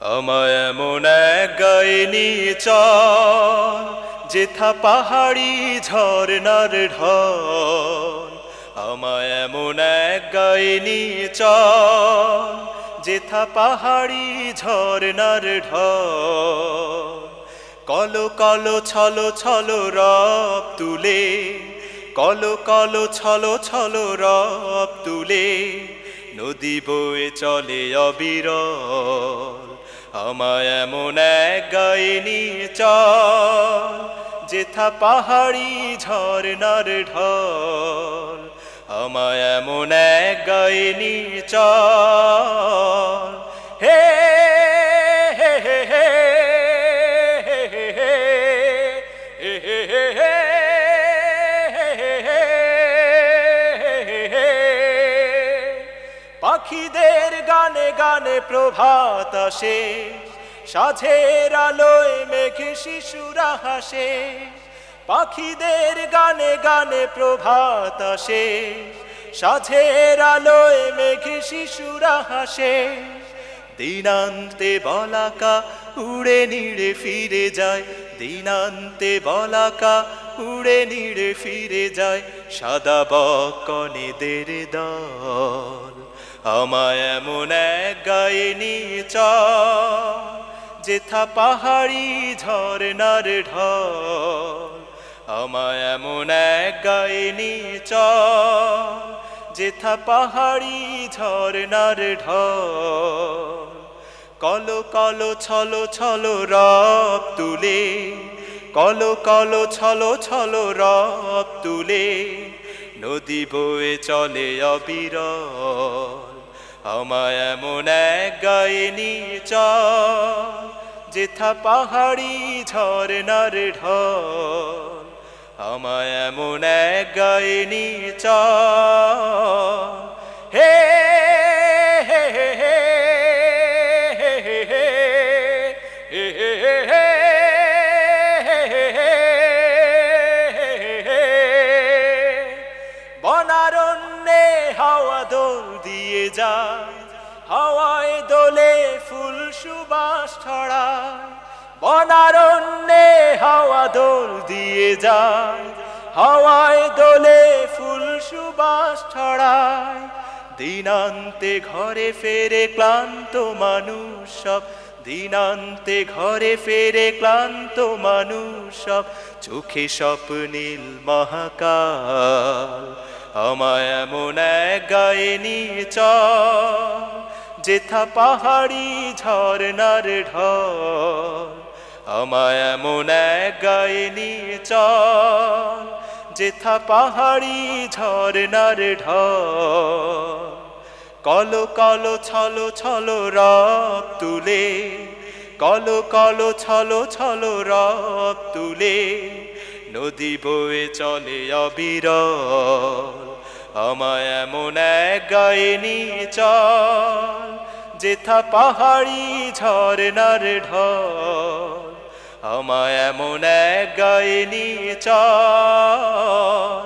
আমায় এমন এক গাইনি চল যেথা পাহাড়ি ঝরনার ঢল। আমায় এমন এক গাইনি চল যেথা পাহাড়ি ঝরনার ঢল। কলো কলো ছলো ছলো রব তুলে, কলো কলো ছলো ছলো রব তুলে, নদী বয়ে চলে অবিরল। আমায় এমন এক গাইনি চল যেথা পাহাড়ি ঝরনার ঢল আমায় এমন এক গাইনি চল হে হে হে হে পাখিদের গানে গানে প্রভাত আসে সাঝের আলোয় মেঘে শিশুরা হাসে। পাখিদের গানে গানে প্রভাত আসে সাঝের আলোয় মেঘে শিশুরা হাসে। দিনান্তে বলাকা উড়ে নিড়ে ফিরে যায়। দিনান্তে বলাকা উড়ে নিড়ে ফিরে যায়। সাদা বকনেদের দল। আমায় এমন এক গাইনি চল যেথা পাহাড়ি ঝরনার ঢল। আমায় এমন এক গাইনি চল যেথা পাহাড়ি ঝরনার ঢল। কলো কলো ছলো ছলো রব তুলে, কলো কলো ছলো ছলো রব তুলে, নদী বয়ে চলে অবিরল। আমায় এমন এক গাইনি চল যেথা পাহাড়ি ঝরনার ঢল আমায় এমন এক গাইনি চল হে হে হে হে হে বনারণ্যে হাওয়া দোল দিয়ে যায়, হাওয়ায় দোলে ফুল সুবাস ছড়ায়। বনারণ্যে হাওয়া দোল দিয়ে যায়, হাওয়ায় দোলে ফুল সুবাস ছড়ায়। দিনান্তে ঘরে ফেরে ক্লান্ত মানুষ সব, দিনান্তে ঘরে ফেরে ক্লান্ত মানুষ সব, চোখে স্বপ্নীল মহাকাল। আমায় এমন এক গাইনি চল যেথা পাহাড়ি ঝরনার ঢল। আমায় এমন এক গাইনি চল যেথা পাহাড়ি ঝরনার ঢল। কলো কলো ছলো ছলো রব তুলে, কলো কলো ছলো ছলো রব তুলে নদী বয়ে চলে অবিরল। আমায় এমন এক গাইনি চল, যেথা পাহাড়ি ঝরনার ঢল। আমায় এমন এক গাইনি চল